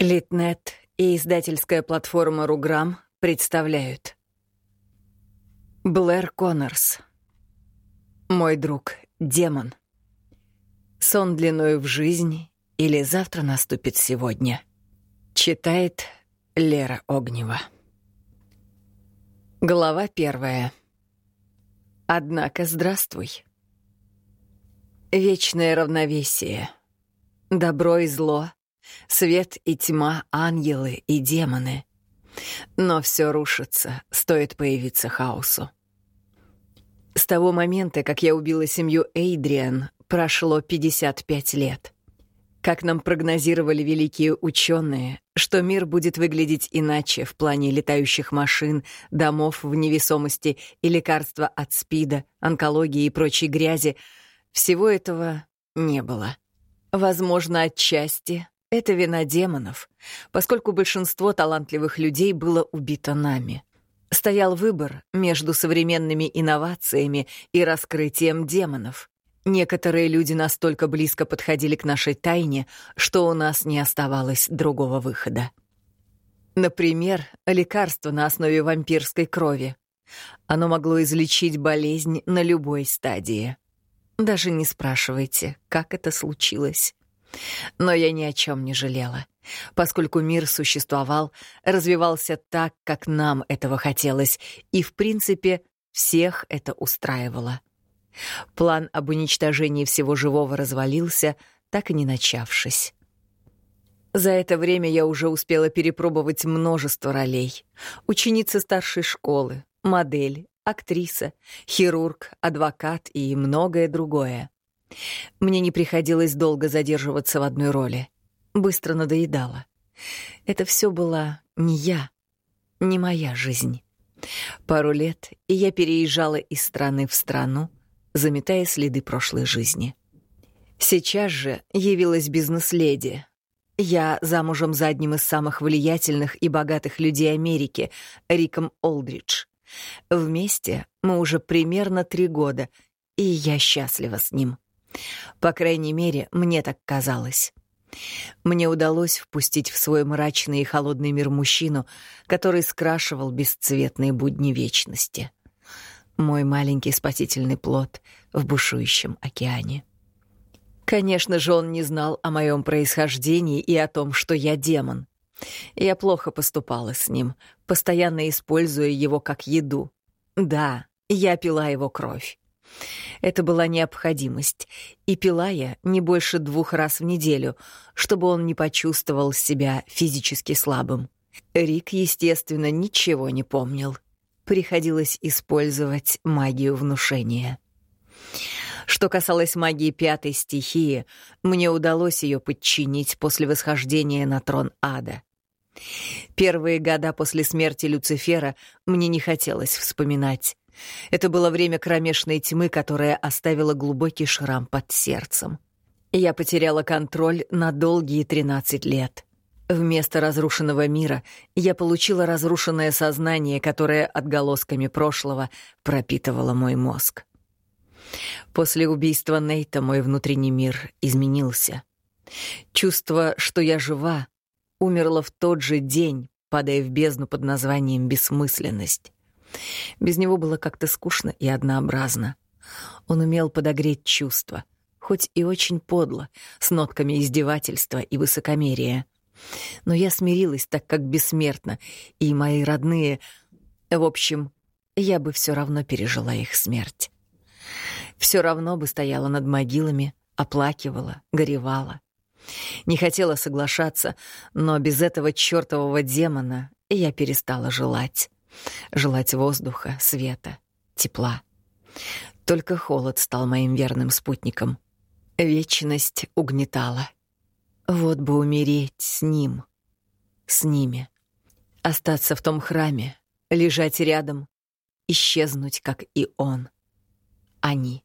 Литнет и издательская платформа «Руграм» представляют. Блэр Коннорс. Мой друг — демон. Сон длиною в жизнь или завтра наступит сегодня? Читает Лера Огнева. Глава первая. Однако здравствуй. Вечное равновесие. Добро и зло — Свет и тьма, ангелы и демоны. Но все рушится, стоит появиться хаосу. С того момента, как я убила семью Эйдриан, прошло 55 лет. Как нам прогнозировали великие ученые, что мир будет выглядеть иначе в плане летающих машин, домов в невесомости и лекарства от СПИДа, онкологии и прочей грязи, всего этого не было. Возможно, отчасти это вина демонов, поскольку большинство талантливых людей было убито нами. Стоял выбор между современными инновациями и раскрытием демонов. Некоторые люди настолько близко подходили к нашей тайне, что у нас не оставалось другого выхода. Например, лекарство на основе вампирской крови. Оно могло излечить болезнь на любой стадии. Даже не спрашивайте, как это случилось. Но я ни о чем не жалела, поскольку мир существовал, развивался так, как нам этого хотелось, и, в принципе, всех это устраивало. План об уничтожении всего живого развалился, так и не начавшись. За это время я уже успела перепробовать множество ролей. Ученица старшей школы, модель, актриса, хирург, адвокат и многое другое. Мне не приходилось долго задерживаться в одной роли. Быстро надоедало. Это все была не я, не моя жизнь. Пару лет, и я переезжала из страны в страну, заметая следы прошлой жизни. Сейчас же явилась бизнес-леди. Я замужем за одним из самых влиятельных и богатых людей Америки, Риком Олдридж. Вместе мы уже примерно три года, и я счастлива с ним. По крайней мере, мне так казалось. Мне удалось впустить в свой мрачный и холодный мир мужчину, который скрашивал бесцветные будни вечности. Мой маленький спасительный плод в бушующем океане. Конечно же, он не знал о моем происхождении и о том, что я демон. Я плохо поступала с ним, постоянно используя его как еду. Да, я пила его кровь. Это была необходимость, и пила я не больше двух раз в неделю, чтобы он не почувствовал себя физически слабым. Рик, естественно, ничего не помнил. Приходилось использовать магию внушения. Что касалось магии пятой стихии, мне удалось ее подчинить после восхождения на трон ада. Первые года после смерти Люцифера мне не хотелось вспоминать. Это было время кромешной тьмы, которая оставила глубокий шрам под сердцем. Я потеряла контроль на долгие 13 лет. Вместо разрушенного мира я получила разрушенное сознание, которое отголосками прошлого пропитывало мой мозг. После убийства Нейта мой внутренний мир изменился. Чувство, что я жива, умерло в тот же день, падая в бездну под названием «бессмысленность». Без него было как-то скучно и однообразно. Он умел подогреть чувства, хоть и очень подло, с нотками издевательства и высокомерия. Но я смирилась, так как бессмертна, и мои родные... В общем, я бы все равно пережила их смерть. Все равно бы стояла над могилами, оплакивала, горевала. Не хотела соглашаться, но без этого чертового демона я перестала желать желать воздуха, света, тепла. Только холод стал моим верным спутником. Вечность угнетала. Вот бы умереть с ним, с ними. Остаться в том храме, лежать рядом, исчезнуть, как и он. Они.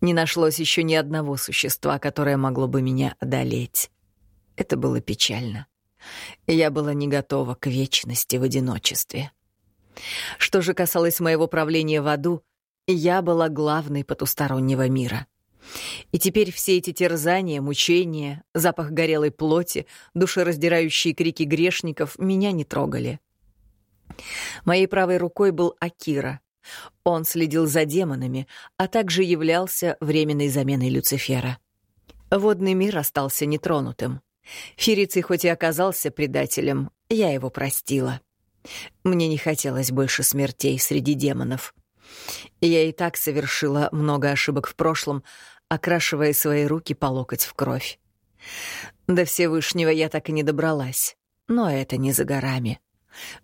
Не нашлось еще ни одного существа, которое могло бы меня одолеть. Это было печально. Я была не готова к вечности в одиночестве. Что же касалось моего правления в аду, я была главной потустороннего мира. И теперь все эти терзания, мучения, запах горелой плоти, душераздирающие крики грешников меня не трогали. Моей правой рукой был Акира. Он следил за демонами, а также являлся временной заменой Люцифера. Водный мир остался нетронутым. Фериций хоть и оказался предателем, я его простила. Мне не хотелось больше смертей среди демонов. Я и так совершила много ошибок в прошлом, окрашивая свои руки по локоть в кровь. До Всевышнего я так и не добралась, но это не за горами.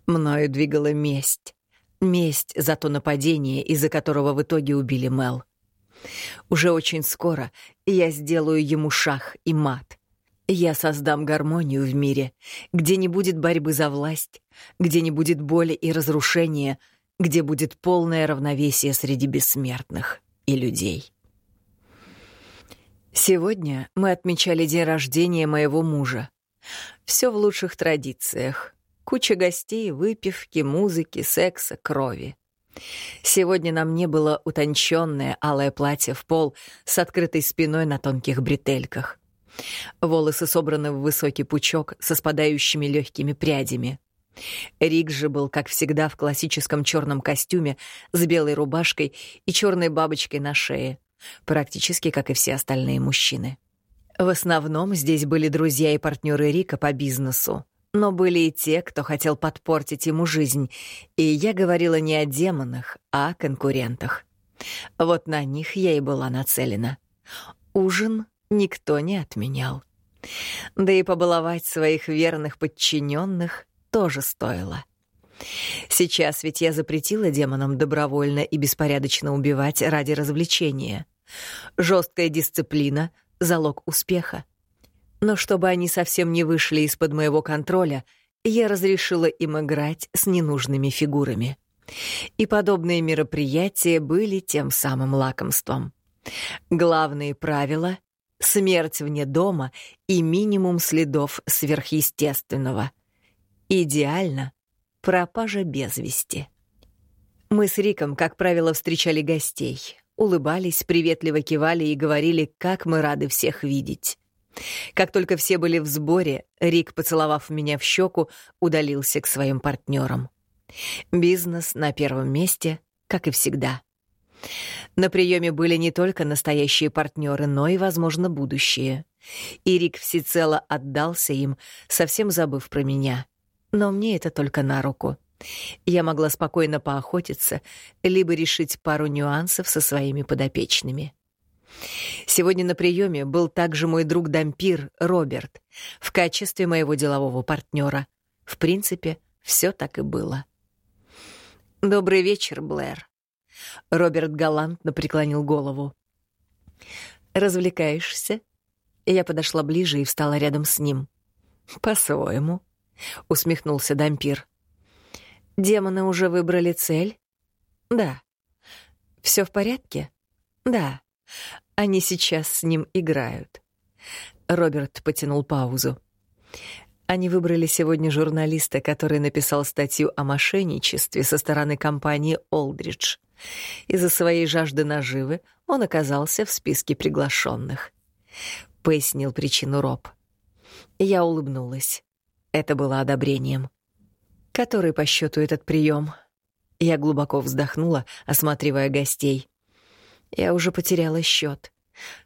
Мною двигала месть. Месть за то нападение, из-за которого в итоге убили Мел. Уже очень скоро я сделаю ему шах и мат. Я создам гармонию в мире, где не будет борьбы за власть, где не будет боли и разрушения, где будет полное равновесие среди бессмертных и людей. Сегодня мы отмечали день рождения моего мужа. Все в лучших традициях. Куча гостей, выпивки, музыки, секса, крови. Сегодня на мне было утонченное алое платье в пол с открытой спиной на тонких бретельках. Волосы собраны в высокий пучок со спадающими легкими прядями. Рик же был, как всегда, в классическом черном костюме с белой рубашкой и черной бабочкой на шее практически как и все остальные мужчины. В основном здесь были друзья и партнеры Рика по бизнесу, но были и те, кто хотел подпортить ему жизнь, и я говорила не о демонах, а о конкурентах. Вот на них я и была нацелена. Ужин никто не отменял. Да и побаловать своих верных подчиненных тоже стоило. Сейчас ведь я запретила демонам добровольно и беспорядочно убивать ради развлечения. Жесткая дисциплина — залог успеха. Но чтобы они совсем не вышли из-под моего контроля, я разрешила им играть с ненужными фигурами. И подобные мероприятия были тем самым лакомством. Главные правила — смерть вне дома и минимум следов сверхъестественного. Идеально — пропажа без вести. Мы с Риком, как правило, встречали гостей, улыбались, приветливо кивали и говорили, как мы рады всех видеть. Как только все были в сборе, Рик, поцеловав меня в щеку, удалился к своим партнерам. Бизнес на первом месте, как и всегда. На приеме были не только настоящие партнеры, но и, возможно, будущие. И Рик всецело отдался им, совсем забыв про меня. Но мне это только на руку. Я могла спокойно поохотиться, либо решить пару нюансов со своими подопечными. Сегодня на приеме был также мой друг Дампир Роберт в качестве моего делового партнера. В принципе, все так и было. «Добрый вечер, Блэр». Роберт галантно преклонил голову. «Развлекаешься?» Я подошла ближе и встала рядом с ним. «По-своему», — усмехнулся Дампир. Демоны уже выбрали цель? Да. Все в порядке? Да. Они сейчас с ним играют. Роберт потянул паузу. Они выбрали сегодня журналиста, который написал статью о мошенничестве со стороны компании «Олдридж». Из-за своей жажды наживы он оказался в списке приглашенных. Пояснил причину Роб. Я улыбнулась. Это было одобрением. Который по счету этот прием? Я глубоко вздохнула, осматривая гостей. Я уже потеряла счет.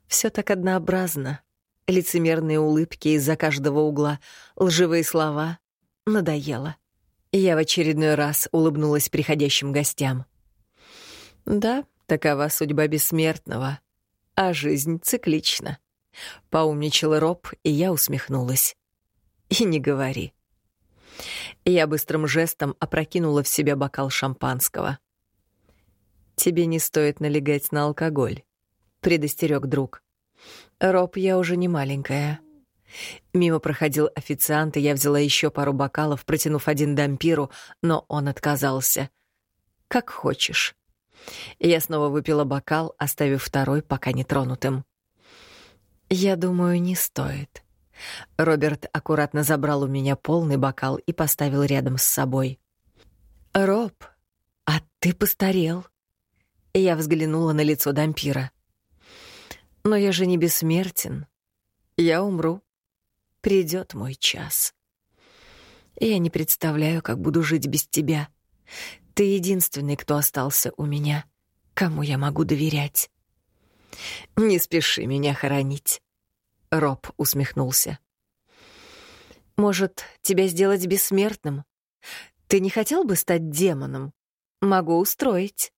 Все так однообразно. Лицемерные улыбки из-за каждого угла, лживые слова. Надоело. Я в очередной раз улыбнулась приходящим гостям. Да, такова судьба бессмертного. А жизнь циклична. Поумничала Роб, и я усмехнулась. И не говори. Я быстрым жестом опрокинула в себя бокал шампанского. «Тебе не стоит налегать на алкоголь», — предостерег друг. «Роб, я уже не маленькая». Мимо проходил официант, и я взяла еще пару бокалов, протянув один дампиру, но он отказался. «Как хочешь». Я снова выпила бокал, оставив второй пока нетронутым. «Я думаю, не стоит», Роберт аккуратно забрал у меня полный бокал и поставил рядом с собой. «Роб, а ты постарел?» Я взглянула на лицо Дампира. Но я же не бессмертен. Я умру. Придет мой час. Я не представляю, как буду жить без тебя. Ты единственный, кто остался у меня, кому я могу доверять. Не спеши меня хоронить. Роб усмехнулся. Может, тебя сделать бессмертным? Ты не хотел бы стать демоном? Могу устроить.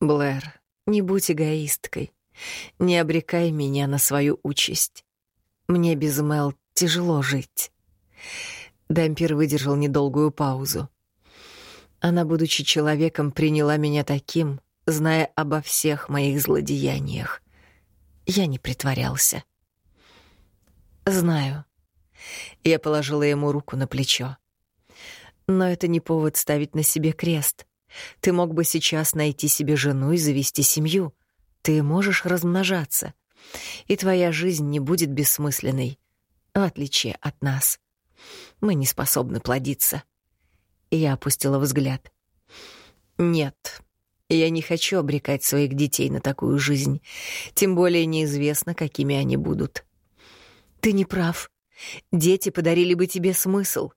Блэр, не будь эгоисткой. Не обрекай меня на свою участь. Мне без Мел тяжело жить. Дампир выдержал недолгую паузу. Она, будучи человеком, приняла меня таким, зная обо всех моих злодеяниях. Я не притворялся. Знаю. Я положила ему руку на плечо. Но это не повод ставить на себе крест. Ты мог бы сейчас найти себе жену и завести семью. Ты можешь размножаться. И твоя жизнь не будет бессмысленной, в отличие от нас. Мы не способны плодиться. Я опустила взгляд. Нет, я не хочу обрекать своих детей на такую жизнь. Тем более неизвестно, какими они будут. Ты не прав. Дети подарили бы тебе смысл.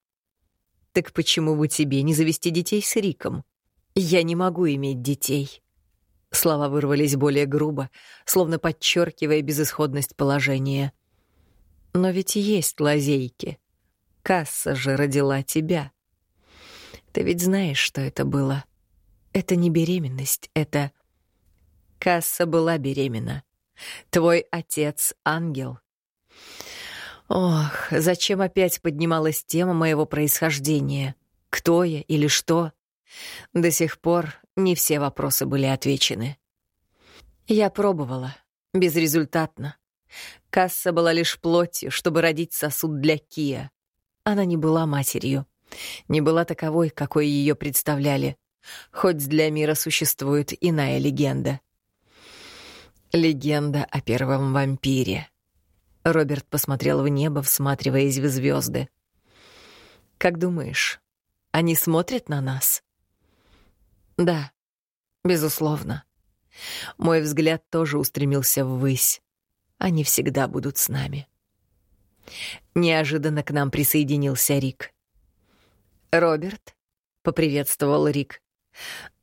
Так почему бы тебе не завести детей с Риком? Я не могу иметь детей. Слова вырвались более грубо, словно подчеркивая безысходность положения. Но ведь есть лазейки. Касса же родила тебя. Ты ведь знаешь, что это было. Это не беременность, это... Касса была беременна. Твой отец — ангел. Ох, зачем опять поднималась тема моего происхождения? Кто я или что? До сих пор не все вопросы были отвечены. Я пробовала. Безрезультатно. Касса была лишь плотью, чтобы родить сосуд для Кия. Она не была матерью. Не была таковой, какой ее представляли. Хоть для мира существует иная легенда. Легенда о первом вампире. Роберт посмотрел в небо, всматриваясь в звезды. «Как думаешь, они смотрят на нас?» «Да, безусловно. Мой взгляд тоже устремился ввысь. Они всегда будут с нами». Неожиданно к нам присоединился Рик. «Роберт?» — поприветствовал Рик.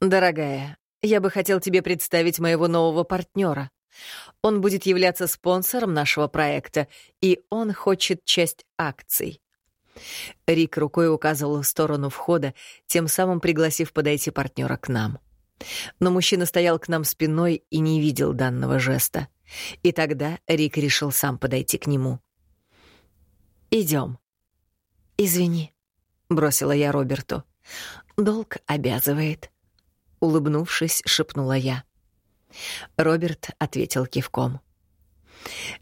«Дорогая, я бы хотел тебе представить моего нового партнера. Он будет являться спонсором нашего проекта, и он хочет часть акций». Рик рукой указывал в сторону входа, тем самым пригласив подойти партнера к нам. Но мужчина стоял к нам спиной и не видел данного жеста. И тогда Рик решил сам подойти к нему. Идем. «Извини», — бросила я Роберту. «Долг обязывает», — улыбнувшись, шепнула я. Роберт ответил кивком.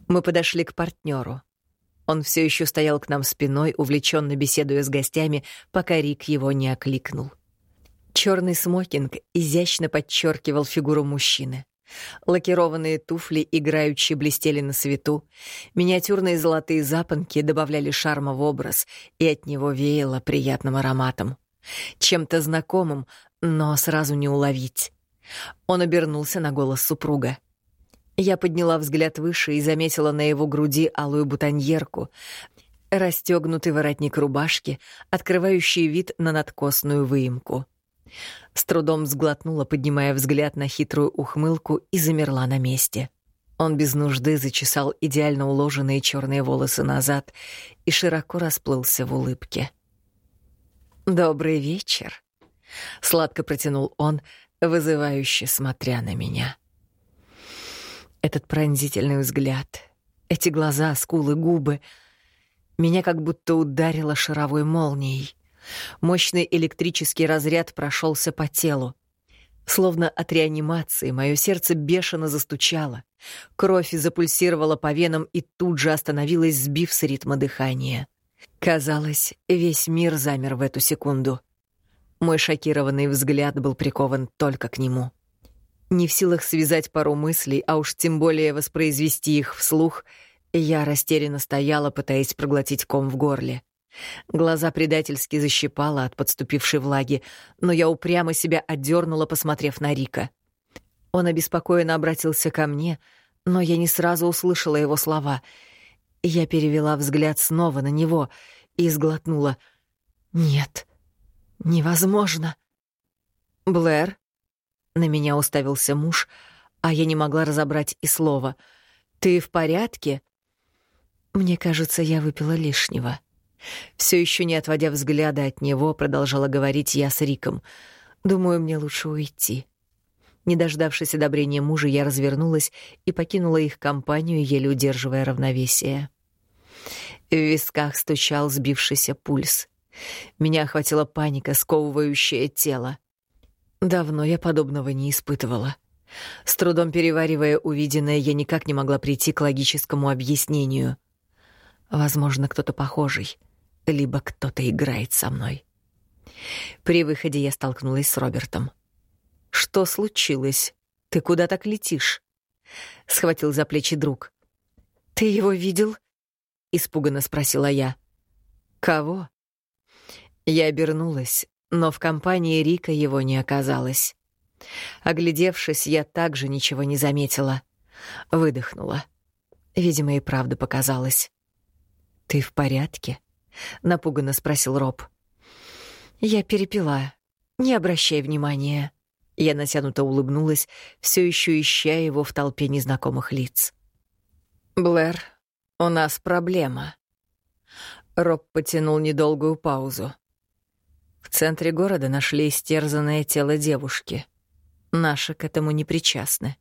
Мы подошли к партнеру. Он все еще стоял к нам спиной, увлеченно беседуя с гостями, пока Рик его не окликнул. Черный смокинг изящно подчеркивал фигуру мужчины. Лакированные туфли играючи блестели на свету, миниатюрные золотые запонки добавляли шарма в образ, и от него веяло приятным ароматом. Чем-то знакомым, но сразу не уловить. Он обернулся на голос супруга. Я подняла взгляд выше и заметила на его груди алую бутоньерку, расстегнутый воротник рубашки, открывающий вид на надкосную выемку. С трудом сглотнула, поднимая взгляд на хитрую ухмылку, и замерла на месте. Он без нужды зачесал идеально уложенные черные волосы назад и широко расплылся в улыбке. «Добрый вечер», — сладко протянул он, вызывающе смотря на меня. Этот пронзительный взгляд, эти глаза, скулы, губы — меня как будто ударило шаровой молнией. Мощный электрический разряд прошелся по телу. Словно от реанимации мое сердце бешено застучало. Кровь запульсировала по венам и тут же остановилась, сбив с ритма дыхания. Казалось, весь мир замер в эту секунду. Мой шокированный взгляд был прикован только к нему. Не в силах связать пару мыслей, а уж тем более воспроизвести их вслух, я растерянно стояла, пытаясь проглотить ком в горле. Глаза предательски защипала от подступившей влаги, но я упрямо себя отдернула, посмотрев на Рика. Он обеспокоенно обратился ко мне, но я не сразу услышала его слова. Я перевела взгляд снова на него и сглотнула. «Нет, невозможно». «Блэр?» — на меня уставился муж, а я не могла разобрать и слова. «Ты в порядке?» Мне кажется, я выпила лишнего. Все еще не отводя взгляда от него, продолжала говорить я с Риком. «Думаю, мне лучше уйти». Не дождавшись одобрения мужа, я развернулась и покинула их компанию, еле удерживая равновесие. В висках стучал сбившийся пульс. Меня охватила паника, сковывающая тело. Давно я подобного не испытывала. С трудом переваривая увиденное, я никак не могла прийти к логическому объяснению. Возможно, кто-то похожий, либо кто-то играет со мной. При выходе я столкнулась с Робертом. «Что случилось? Ты куда так летишь?» — схватил за плечи друг. «Ты его видел?» — испуганно спросила я. «Кого?» Я обернулась, но в компании Рика его не оказалось. Оглядевшись, я также ничего не заметила. Выдохнула. Видимо, и правда показалось. «Ты в порядке?» — напуганно спросил Роб. «Я перепила. Не обращай внимания». Я натянуто улыбнулась, все еще ища его в толпе незнакомых лиц. «Блэр, у нас проблема». Роб потянул недолгую паузу. В центре города нашли истерзанное тело девушки. Наши к этому не причастны.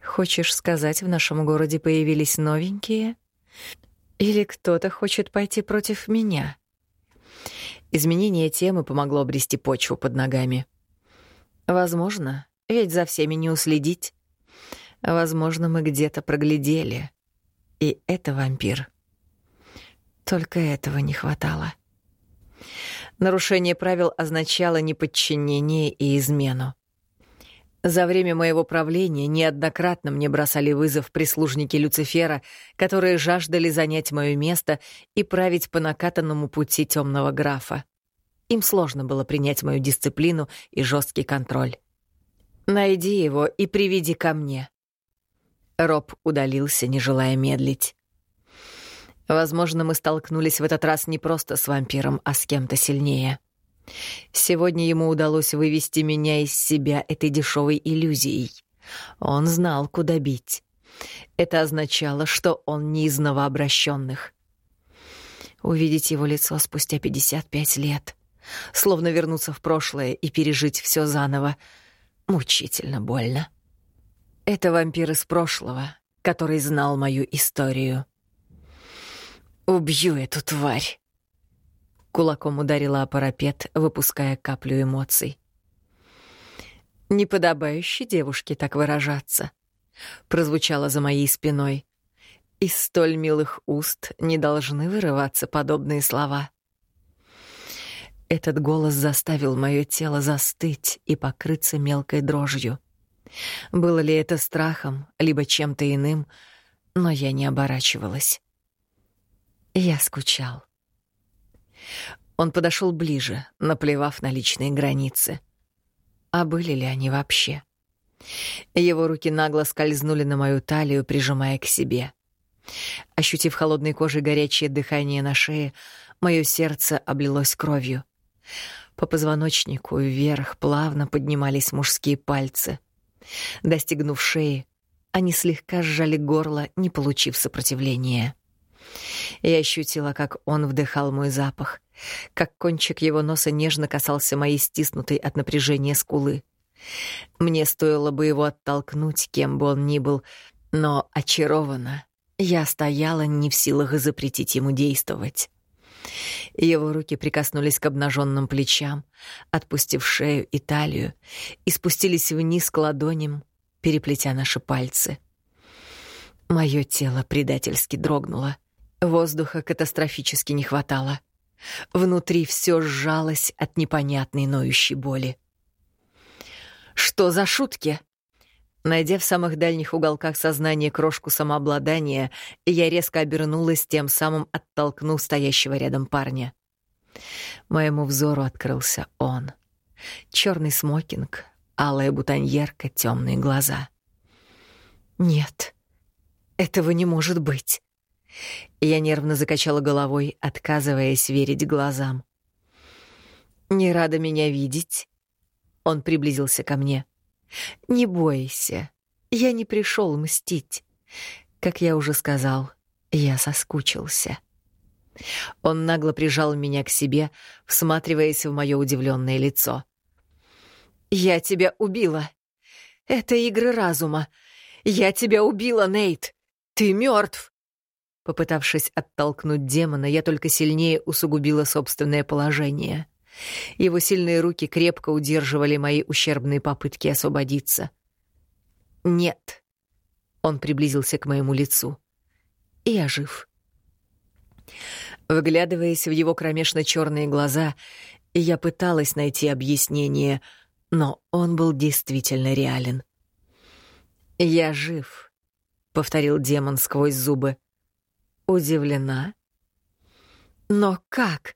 «Хочешь сказать, в нашем городе появились новенькие?» Или кто-то хочет пойти против меня? Изменение темы помогло обрести почву под ногами. Возможно, ведь за всеми не уследить. Возможно, мы где-то проглядели. И это вампир. Только этого не хватало. Нарушение правил означало неподчинение и измену. За время моего правления неоднократно мне бросали вызов прислужники Люцифера, которые жаждали занять мое место и править по накатанному пути темного графа. Им сложно было принять мою дисциплину и жесткий контроль. «Найди его и приведи ко мне». Роб удалился, не желая медлить. Возможно, мы столкнулись в этот раз не просто с вампиром, а с кем-то сильнее. Сегодня ему удалось вывести меня из себя этой дешевой иллюзией. Он знал, куда бить. Это означало, что он не из новообращенных. Увидеть его лицо спустя 55 лет, словно вернуться в прошлое и пережить все заново, мучительно больно. Это вампир из прошлого, который знал мою историю. «Убью эту тварь!» Кулаком ударила о парапет, выпуская каплю эмоций. «Неподобающе девушке так выражаться», — прозвучало за моей спиной. Из столь милых уст не должны вырываться подобные слова. Этот голос заставил мое тело застыть и покрыться мелкой дрожью. Было ли это страхом, либо чем-то иным, но я не оборачивалась. Я скучал. Он подошел ближе, наплевав на личные границы. А были ли они вообще? Его руки нагло скользнули на мою талию, прижимая к себе. Ощутив холодной кожей горячее дыхание на шее, мое сердце облилось кровью. По позвоночнику вверх плавно поднимались мужские пальцы. Достигнув шеи, они слегка сжали горло, не получив сопротивления. Я ощутила, как он вдыхал мой запах, как кончик его носа нежно касался моей стиснутой от напряжения скулы. Мне стоило бы его оттолкнуть, кем бы он ни был, но очарована. Я стояла не в силах запретить ему действовать. Его руки прикоснулись к обнаженным плечам, отпустив шею и талию, и спустились вниз к ладоням, переплетя наши пальцы. Мое тело предательски дрогнуло. Воздуха катастрофически не хватало. Внутри все сжалось от непонятной ноющей боли. «Что за шутки?» Найдя в самых дальних уголках сознания крошку самообладания, я резко обернулась, тем самым оттолкнув стоящего рядом парня. Моему взору открылся он. Черный смокинг, алая бутоньерка, темные глаза. Нет, этого не может быть. Я нервно закачала головой, отказываясь верить глазам. «Не рада меня видеть?» Он приблизился ко мне. «Не бойся, я не пришел мстить. Как я уже сказал, я соскучился». Он нагло прижал меня к себе, всматриваясь в мое удивленное лицо. «Я тебя убила. Это игры разума. Я тебя убила, Нейт. Ты мертв. Попытавшись оттолкнуть демона, я только сильнее усугубила собственное положение. Его сильные руки крепко удерживали мои ущербные попытки освободиться. «Нет». Он приблизился к моему лицу. «Я жив». Выглядываясь в его кромешно черные глаза, я пыталась найти объяснение, но он был действительно реален. «Я жив», — повторил демон сквозь зубы. «Удивлена?» «Но как?»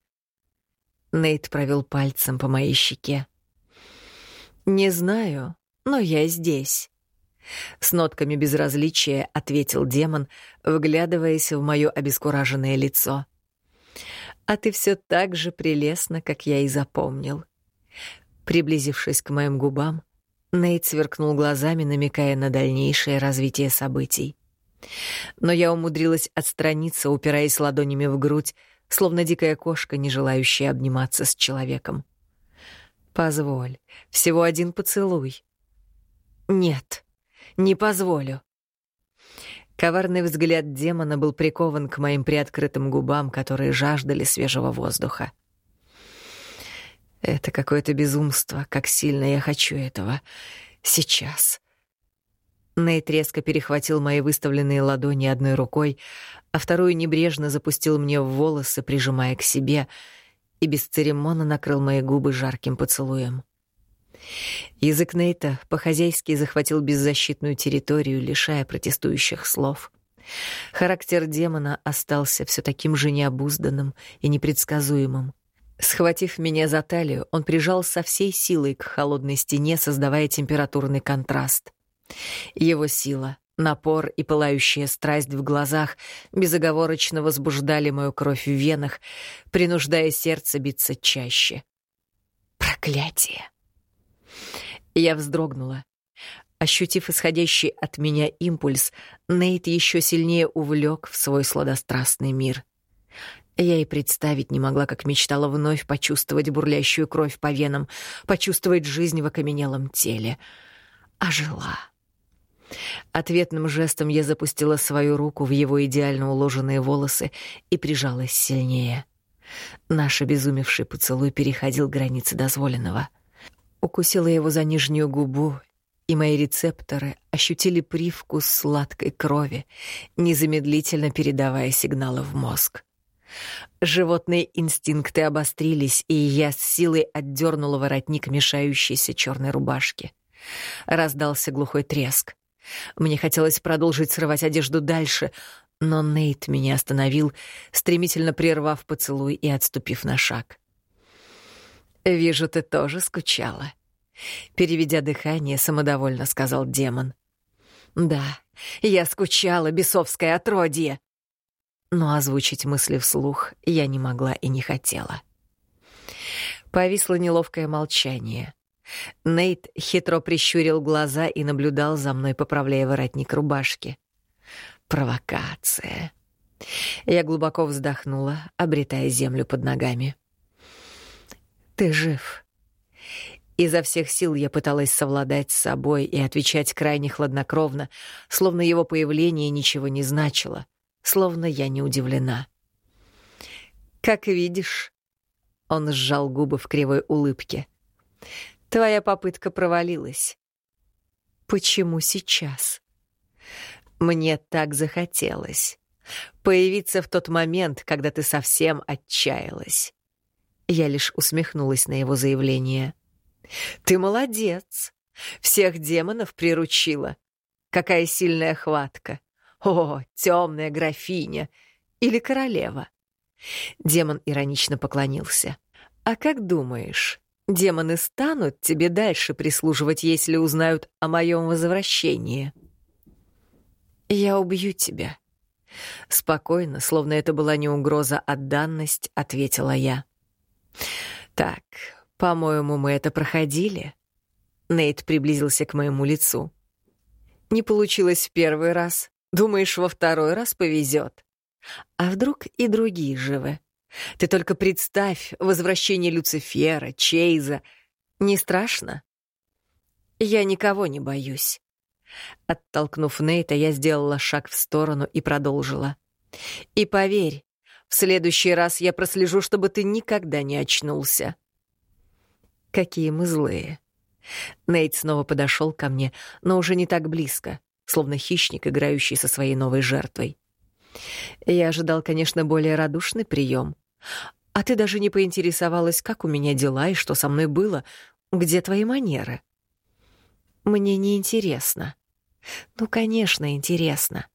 Нейт провел пальцем по моей щеке. «Не знаю, но я здесь». С нотками безразличия ответил демон, вглядываясь в мое обескураженное лицо. «А ты все так же прелестно, как я и запомнил». Приблизившись к моим губам, Нейт сверкнул глазами, намекая на дальнейшее развитие событий. Но я умудрилась отстраниться, упираясь ладонями в грудь, словно дикая кошка, не желающая обниматься с человеком. «Позволь, всего один поцелуй». «Нет, не позволю». Коварный взгляд демона был прикован к моим приоткрытым губам, которые жаждали свежего воздуха. Это какое-то безумство, как сильно я хочу этого. Сейчас. Нейт резко перехватил мои выставленные ладони одной рукой, а вторую небрежно запустил мне в волосы, прижимая к себе, и без церемона накрыл мои губы жарким поцелуем. Язык Нейта по-хозяйски захватил беззащитную территорию, лишая протестующих слов. Характер демона остался все таким же необузданным и непредсказуемым. Схватив меня за талию, он прижал со всей силой к холодной стене, создавая температурный контраст. Его сила, напор и пылающая страсть в глазах безоговорочно возбуждали мою кровь в венах, принуждая сердце биться чаще. Проклятие! Я вздрогнула. Ощутив исходящий от меня импульс, Нейт еще сильнее увлек в свой сладострастный мир — я и представить не могла, как мечтала вновь почувствовать бурлящую кровь по венам, почувствовать жизнь в окаменелом теле. А жила. Ответным жестом я запустила свою руку в его идеально уложенные волосы и прижалась сильнее. Наш обезумевший поцелуй переходил границы дозволенного. Укусила его за нижнюю губу, и мои рецепторы ощутили привкус сладкой крови, незамедлительно передавая сигналы в мозг. Животные инстинкты обострились, и я с силой отдернула воротник мешающейся черной рубашки. Раздался глухой треск. Мне хотелось продолжить срывать одежду дальше, но Нейт меня остановил, стремительно прервав поцелуй и отступив на шаг. «Вижу, ты тоже скучала», — переведя дыхание, самодовольно сказал демон. «Да, я скучала, бесовское отродье», но озвучить мысли вслух я не могла и не хотела. Повисло неловкое молчание. Нейт хитро прищурил глаза и наблюдал за мной, поправляя воротник рубашки. Провокация. Я глубоко вздохнула, обретая землю под ногами. «Ты жив». Изо всех сил я пыталась совладать с собой и отвечать крайне хладнокровно, словно его появление ничего не значило — словно я не удивлена. «Как видишь», — он сжал губы в кривой улыбке, — «твоя попытка провалилась». «Почему сейчас?» «Мне так захотелось. Появиться в тот момент, когда ты совсем отчаялась». Я лишь усмехнулась на его заявление. «Ты молодец. Всех демонов приручила. Какая сильная хватка. О, темная графиня! Или королева!» Демон иронично поклонился. «А как думаешь, демоны станут тебе дальше прислуживать, если узнают о моем возвращении?» «Я убью тебя». Спокойно, словно это была не угроза, а данность, ответила я. «Так, по-моему, мы это проходили». Нейт приблизился к моему лицу. «Не получилось в первый раз. Думаешь, во второй раз повезет? А вдруг и другие живы? Ты только представь возвращение Люцифера, Чейза. Не страшно?» «Я никого не боюсь». Оттолкнув Нейта, я сделала шаг в сторону и продолжила. «И поверь, в следующий раз я прослежу, чтобы ты никогда не очнулся». Какие мы злые. Нейт снова подошел ко мне, но уже не так близко, словно хищник, играющий со своей новой жертвой. Я ожидал, конечно, более радушный прием. А ты даже не поинтересовалась, как у меня дела и что со мной было, где твои манеры. Мне не интересно. Ну, конечно, интересно.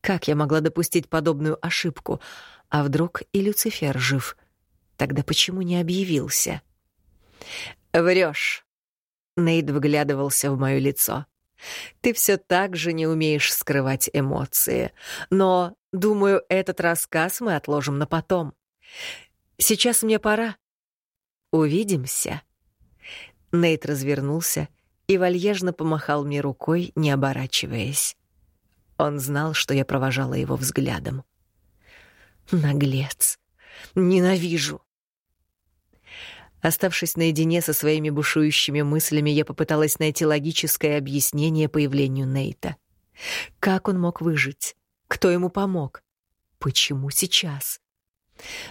Как я могла допустить подобную ошибку? А вдруг и Люцифер жив? Тогда почему не объявился? Врешь. Нейд выглядывался в моё лицо. Ты все так же не умеешь скрывать эмоции. Но, думаю, этот рассказ мы отложим на потом. Сейчас мне пора. Увидимся. Нейт развернулся и вальяжно помахал мне рукой, не оборачиваясь. Он знал, что я провожала его взглядом. Наглец. Ненавижу. Оставшись наедине со своими бушующими мыслями, я попыталась найти логическое объяснение появлению Нейта. Как он мог выжить? Кто ему помог? Почему сейчас?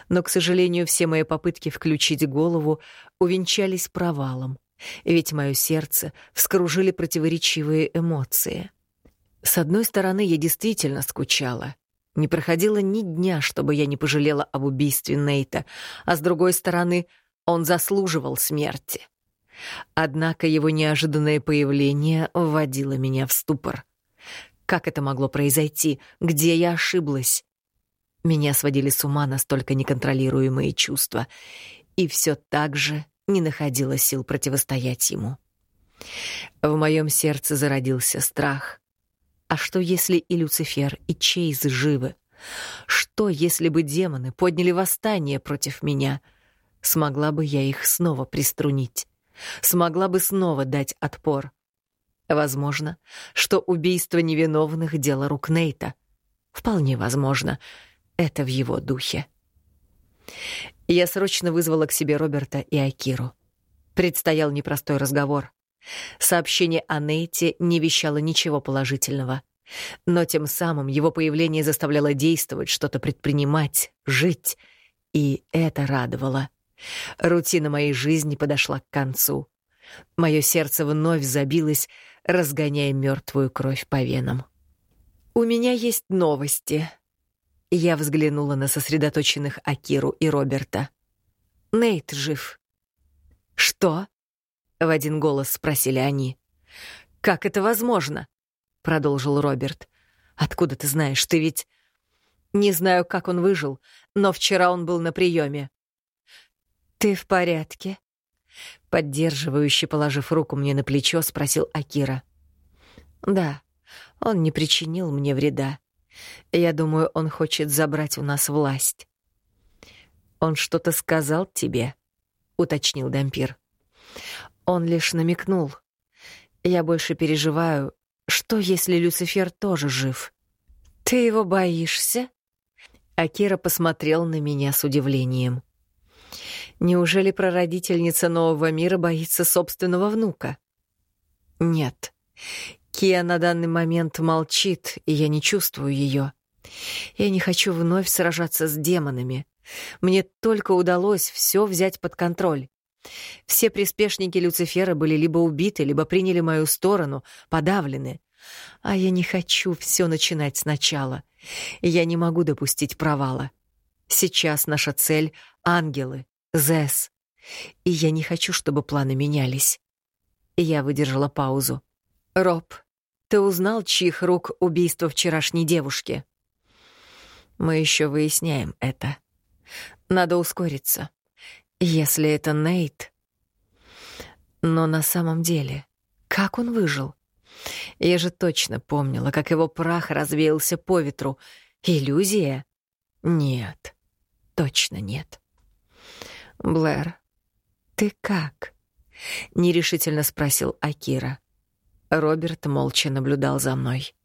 Но, к сожалению, все мои попытки включить голову увенчались провалом ведь мое сердце вскружили противоречивые эмоции. С одной стороны, я действительно скучала. Не проходило ни дня, чтобы я не пожалела об убийстве Нейта, а с другой стороны, он заслуживал смерти. Однако его неожиданное появление вводило меня в ступор. Как это могло произойти? Где я ошиблась? Меня сводили с ума настолько неконтролируемые чувства. И все так же не находила сил противостоять ему. В моем сердце зародился страх. А что, если и Люцифер, и Чейз живы? Что, если бы демоны подняли восстание против меня? Смогла бы я их снова приструнить? Смогла бы снова дать отпор? Возможно, что убийство невиновных — дело рук Нейта. Вполне возможно, это в его духе. Я срочно вызвала к себе Роберта и Акиру. Предстоял непростой разговор. Сообщение о Нейте не вещало ничего положительного. Но тем самым его появление заставляло действовать, что-то предпринимать, жить. И это радовало. Рутина моей жизни подошла к концу. Мое сердце вновь забилось, разгоняя мертвую кровь по венам. «У меня есть новости», я взглянула на сосредоточенных Акиру и Роберта. Нейт жив. Что? В один голос спросили они. Как это возможно? продолжил Роберт. Откуда ты знаешь? Ты ведь Не знаю, как он выжил, но вчера он был на приеме. Ты в порядке? Поддерживающе положив руку мне на плечо, спросил Акира. Да, он не причинил мне вреда. Я думаю, он хочет забрать у нас власть. Он что-то сказал тебе? уточнил Дампир. Он лишь намекнул. Я больше переживаю, что если Люцифер тоже жив? Ты его боишься? Акира посмотрел на меня с удивлением. Неужели прародительница нового мира боится собственного внука? Нет. Кия на данный момент молчит, и я не чувствую ее. Я не хочу вновь сражаться с демонами. Мне только удалось все взять под контроль. Все приспешники Люцифера были либо убиты, либо приняли мою сторону, подавлены. А я не хочу все начинать сначала. Я не могу допустить провала. Сейчас наша цель — ангелы, Зес. И я не хочу, чтобы планы менялись. Я выдержала паузу. «Роб, ты узнал, чьих рук убийство вчерашней девушки? Мы еще выясняем это. Надо ускориться. Если это Нейт... Но на самом деле, как он выжил? Я же точно помнила, как его прах развеялся по ветру. Иллюзия? Нет, точно нет. «Блэр, ты как?» — нерешительно спросил Акира. Роберт молча наблюдал за мной.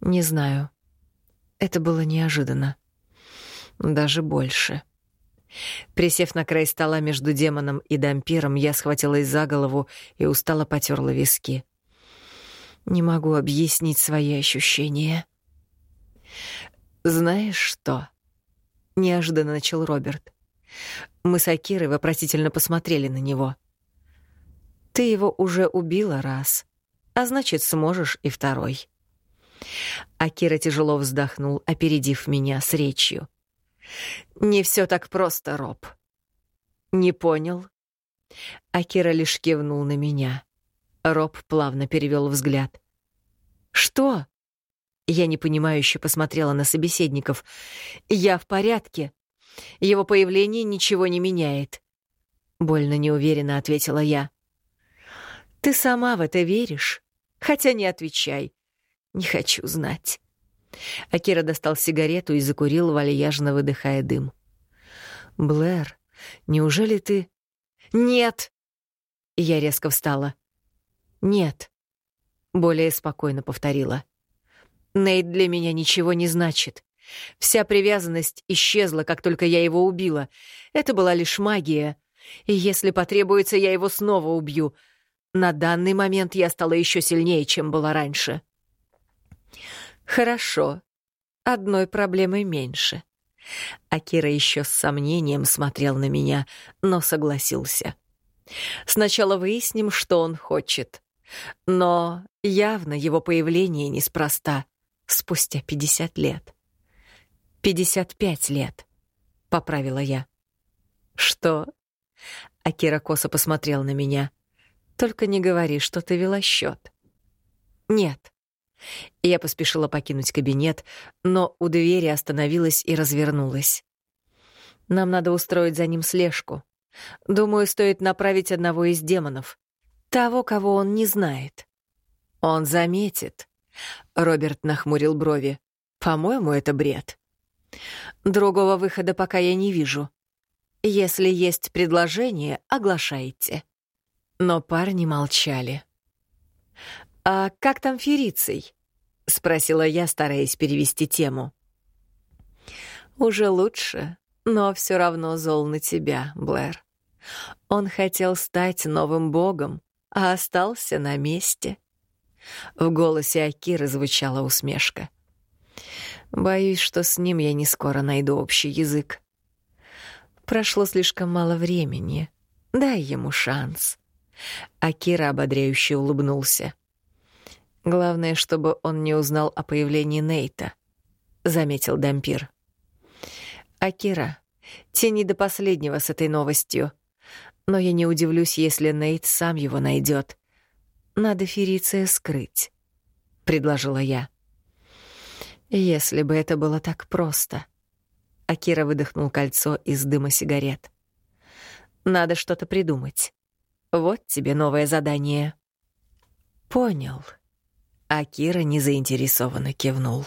«Не знаю. Это было неожиданно. Даже больше». Присев на край стола между демоном и дампиром, я схватилась за голову и устало потерла виски. Не могу объяснить свои ощущения. «Знаешь что?» — неожиданно начал Роберт. Мы с Акирой вопросительно посмотрели на него. «Ты его уже убила раз, а значит, сможешь и второй». Акира тяжело вздохнул, опередив меня с речью. «Не все так просто, Роб». «Не понял?» Акира лишь кивнул на меня. Роб плавно перевел взгляд. «Что?» Я непонимающе посмотрела на собеседников. «Я в порядке. Его появление ничего не меняет». Больно неуверенно ответила я. «Ты сама в это веришь? Хотя не отвечай. Не хочу знать». Акира достал сигарету и закурил, вальяжно выдыхая дым. «Блэр, неужели ты...» «Нет!» Я резко встала. «Нет», — более спокойно повторила. «Нейт для меня ничего не значит. Вся привязанность исчезла, как только я его убила. Это была лишь магия. И если потребуется, я его снова убью. На данный момент я стала еще сильнее, чем была раньше». «Хорошо. Одной проблемой меньше». Акира еще с сомнением смотрел на меня, но согласился. «Сначала выясним, что он хочет. Но явно его появление неспроста, спустя пятьдесят лет. Пятьдесят пять лет», — поправила я. «Что?» Акира косо посмотрел на меня. «Только не говори, что ты вела счет. «Нет». Я поспешила покинуть кабинет, но у двери остановилась и развернулась. Нам надо устроить за ним слежку. Думаю, стоит направить одного из демонов. Того, кого он не знает. Он заметит. Роберт нахмурил брови. По-моему, это бред. Другого выхода пока я не вижу. Если есть предложение, оглашайте. Но парни молчали. «А как там Ферицей?» — спросила я, стараясь перевести тему. «Уже лучше, но все равно зол на тебя, Блэр. Он хотел стать новым богом, а остался на месте». В голосе Акиры звучала усмешка. «Боюсь, что с ним я не скоро найду общий язык. Прошло слишком мало времени. Дай ему шанс». Акира ободряюще улыбнулся. Главное, чтобы он не узнал о появлении Нейта, заметил Дампир. Акира, тяни до последнего с этой новостью. Но я не удивлюсь, если Нейт сам его найдет. Надо Фериция скрыть, предложила я. Если бы это было так просто. Акира выдохнул кольцо из дыма сигарет. Надо что-то придумать. Вот тебе новое задание. Понял. А Кира незаинтересованно кивнул.